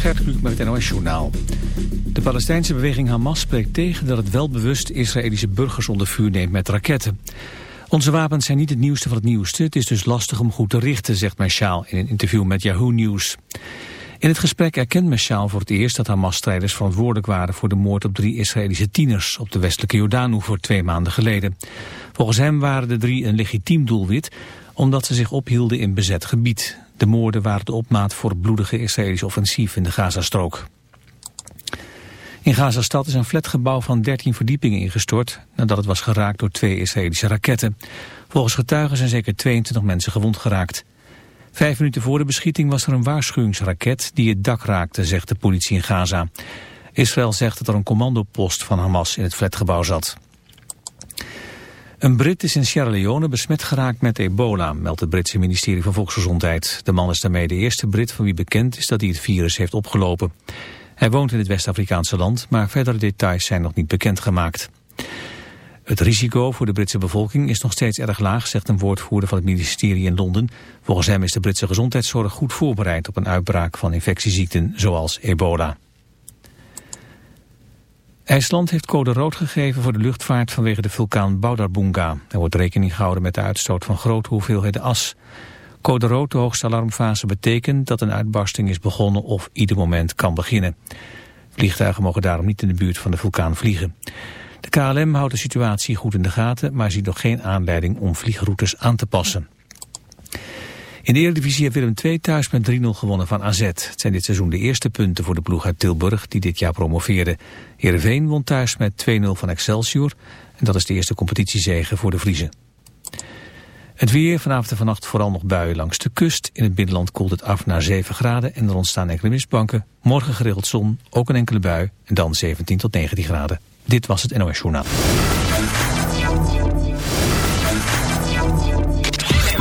Gert Kluk met het NOS-journaal. De Palestijnse beweging Hamas spreekt tegen dat het welbewust Israëlische burgers onder vuur neemt met raketten. Onze wapens zijn niet het nieuwste van het nieuwste. Het is dus lastig om goed te richten, zegt Meshaal in een interview met Yahoo News. In het gesprek erkent Meshaal voor het eerst dat Hamas-strijders verantwoordelijk waren voor de moord op drie Israëlische tieners op de westelijke Jordaan voor twee maanden geleden. Volgens hem waren de drie een legitiem doelwit omdat ze zich ophielden in bezet gebied. De moorden waren de opmaat voor het bloedige Israëlische offensief in de Gazastrook. In Gazastad is een flatgebouw van 13 verdiepingen ingestort nadat het was geraakt door twee Israëlische raketten. Volgens getuigen zijn zeker 22 mensen gewond geraakt. Vijf minuten voor de beschieting was er een waarschuwingsraket die het dak raakte, zegt de politie in Gaza. Israël zegt dat er een commandopost van Hamas in het flatgebouw zat. Een Brit is in Sierra Leone besmet geraakt met ebola, meldt het Britse ministerie van Volksgezondheid. De man is daarmee de eerste Brit van wie bekend is dat hij het virus heeft opgelopen. Hij woont in het West-Afrikaanse land, maar verdere details zijn nog niet bekendgemaakt. Het risico voor de Britse bevolking is nog steeds erg laag, zegt een woordvoerder van het ministerie in Londen. Volgens hem is de Britse gezondheidszorg goed voorbereid op een uitbraak van infectieziekten zoals ebola. IJsland heeft code rood gegeven voor de luchtvaart vanwege de vulkaan Baudarbunga. Er wordt rekening gehouden met de uitstoot van grote hoeveelheden as. Code rood, de hoogste alarmfase, betekent dat een uitbarsting is begonnen of ieder moment kan beginnen. Vliegtuigen mogen daarom niet in de buurt van de vulkaan vliegen. De KLM houdt de situatie goed in de gaten, maar ziet nog geen aanleiding om vliegroutes aan te passen. In de Eredivisie heeft Willem II thuis met 3-0 gewonnen van AZ. Het zijn dit seizoen de eerste punten voor de ploeg uit Tilburg die dit jaar promoveerde. Heerenveen won thuis met 2-0 van Excelsior. En dat is de eerste competitiezege voor de Vriezen. Het weer vanavond en vannacht vooral nog buien langs de kust. In het binnenland koelt het af naar 7 graden en er ontstaan enkele mistbanken. Morgen geregeld zon, ook een enkele bui en dan 17 tot 19 graden. Dit was het NOS Journaal.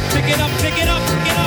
up, pick it up, pick it up, pick it up.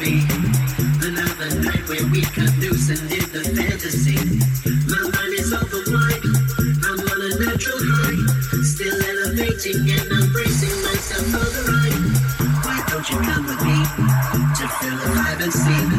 another night where we conduce and live the fantasy. My mind is overwhelmed. I'm on a natural high, still elevating and embracing myself for the ride. Why don't you come with me to feel the vibe and see?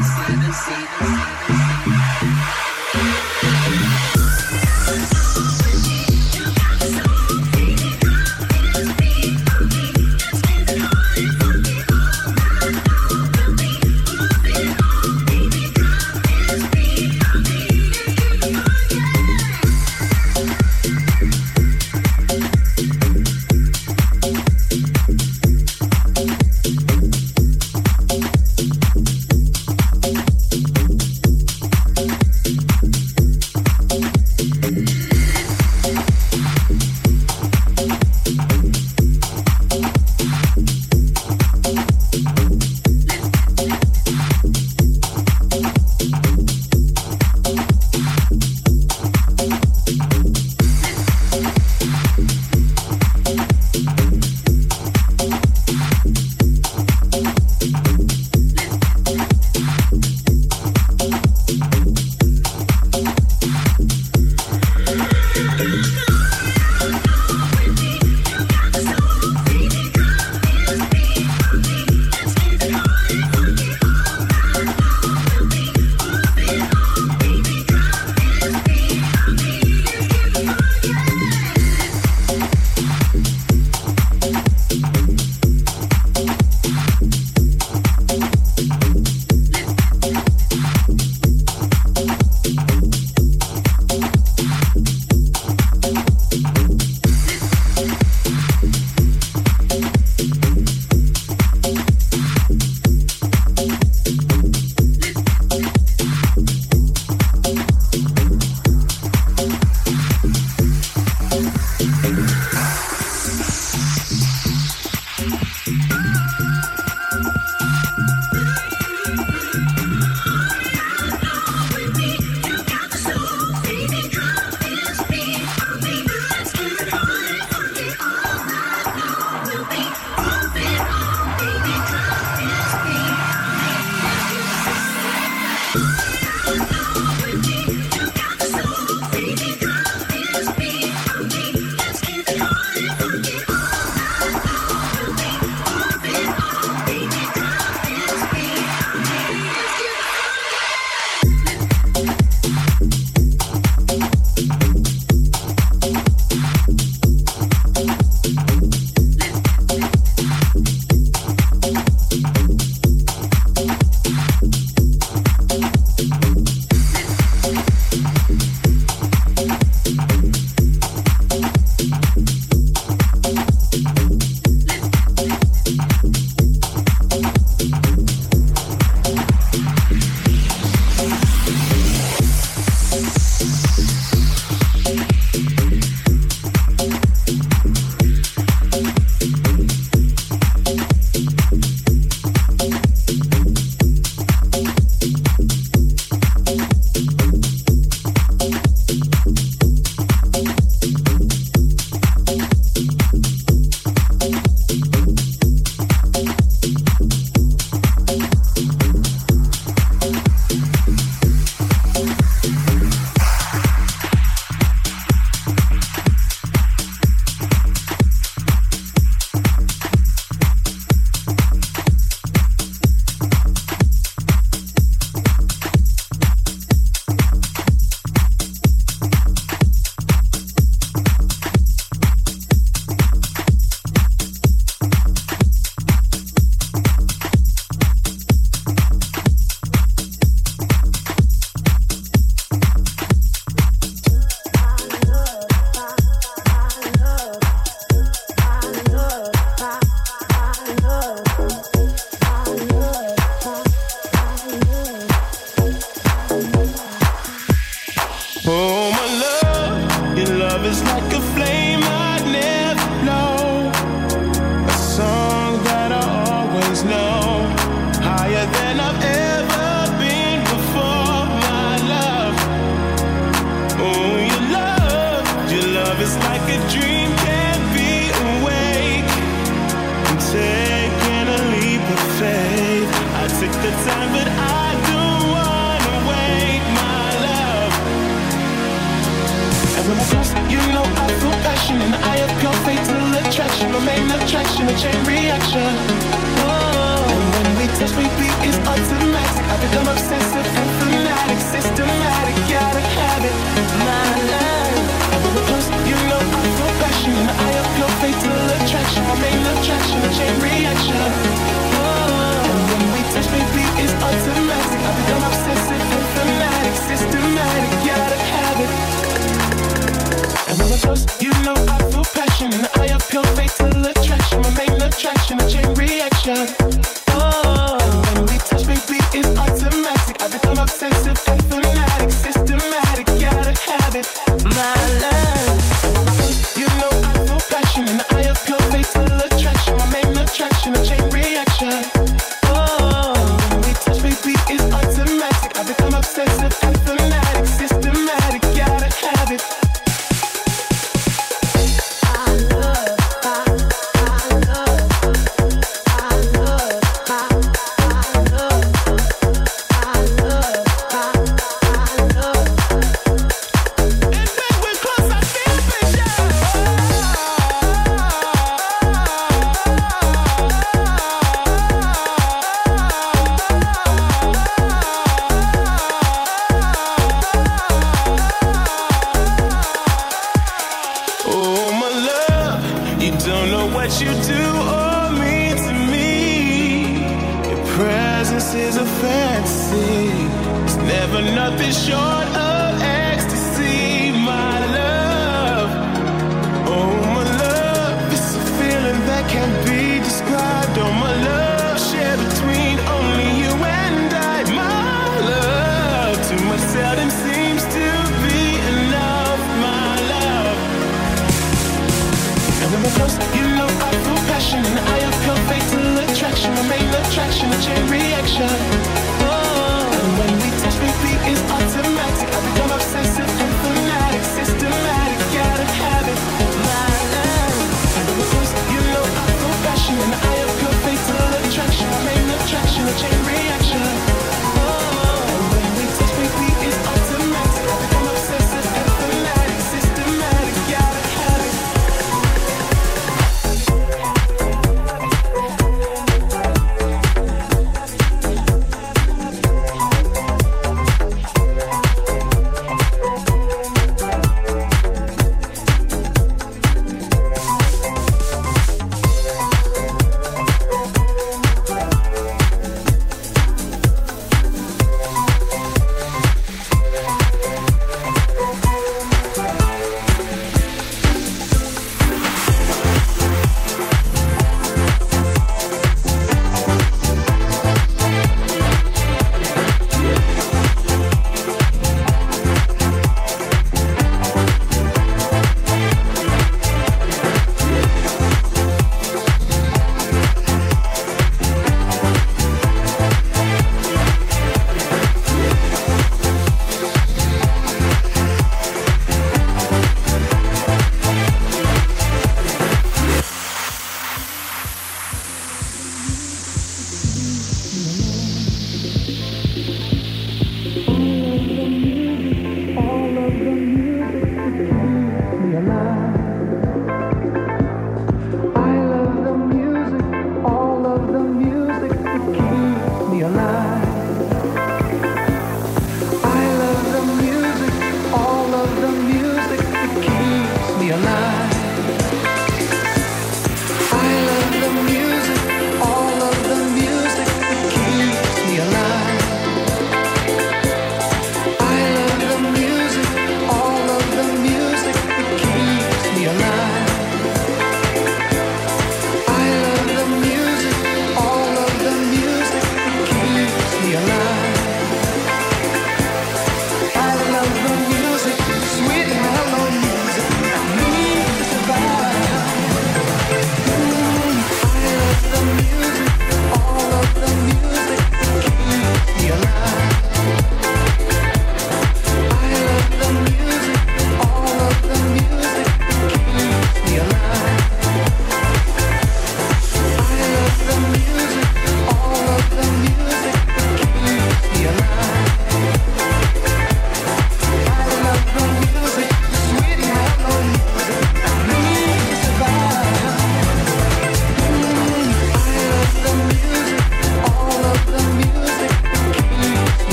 you know I feel passion and I eye of.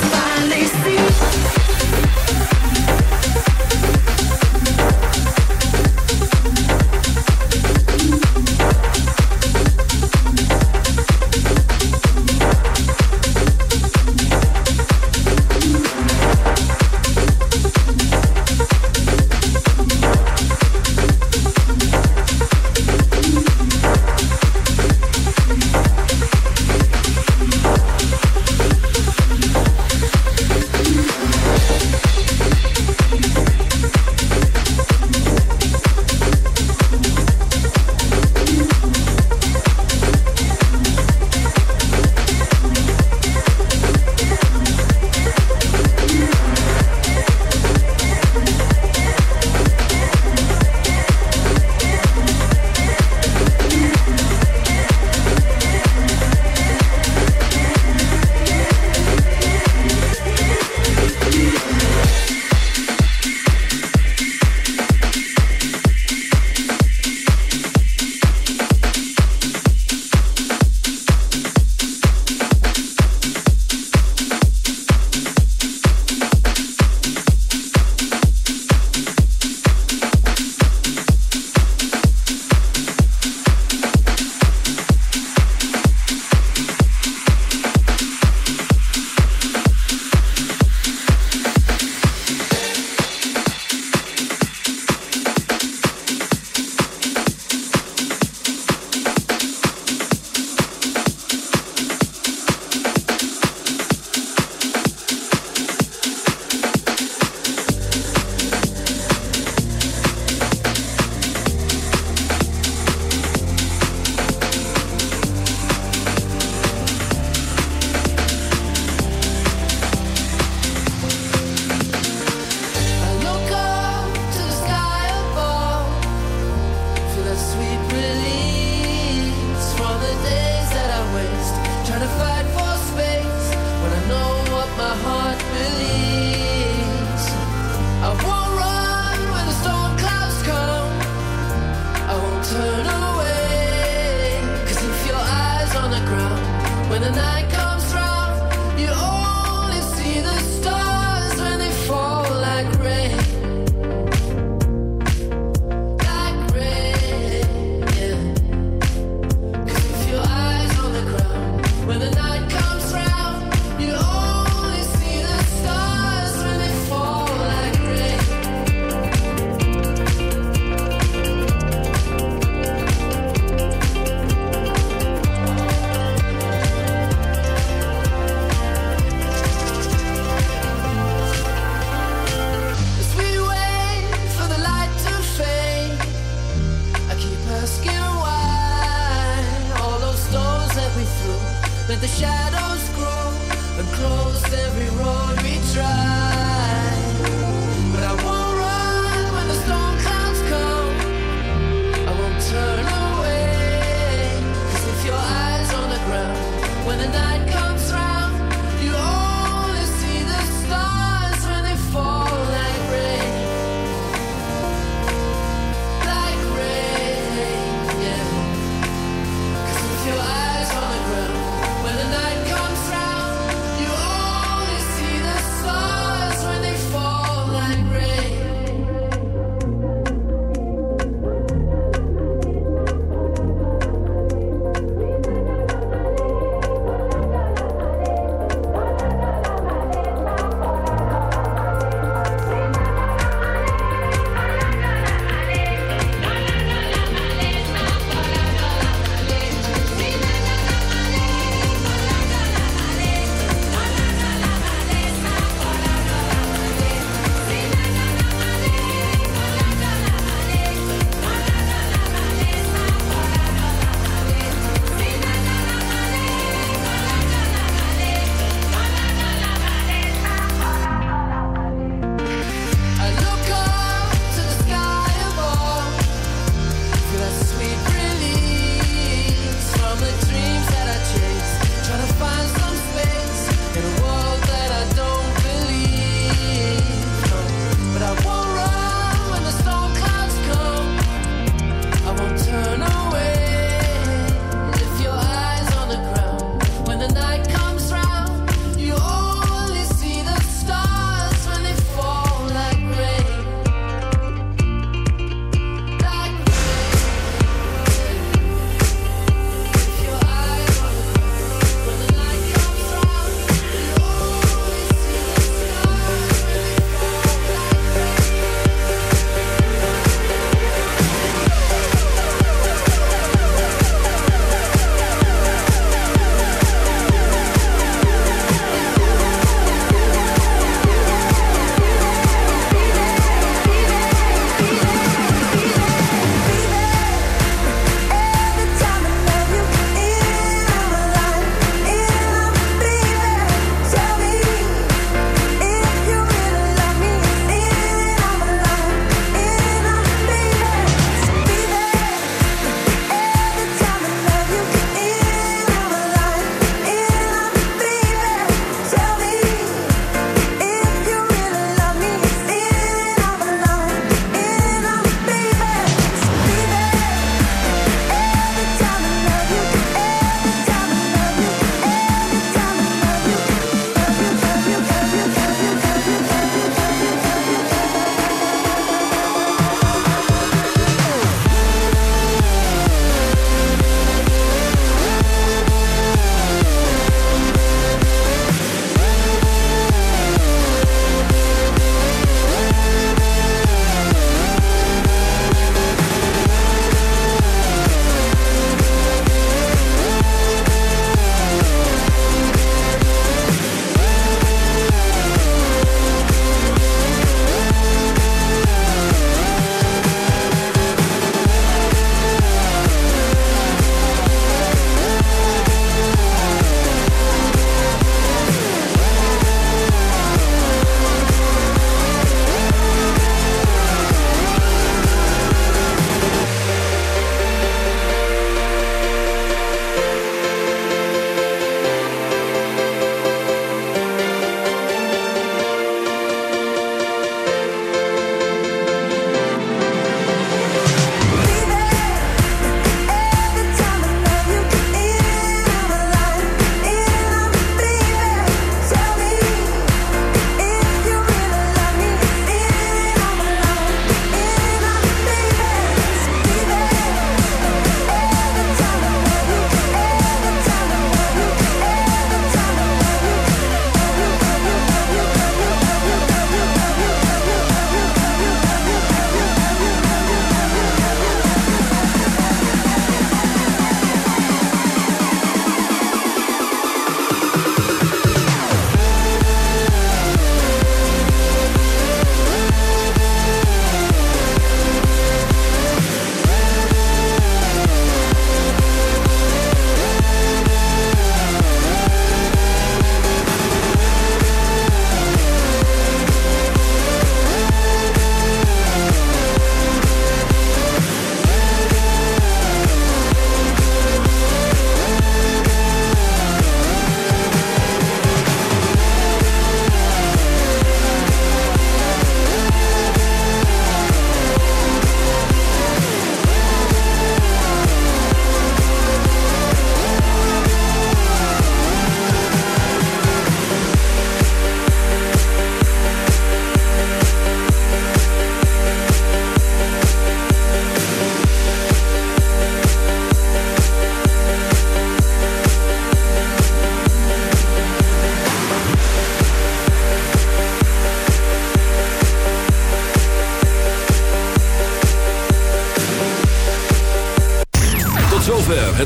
finally see.